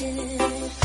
did.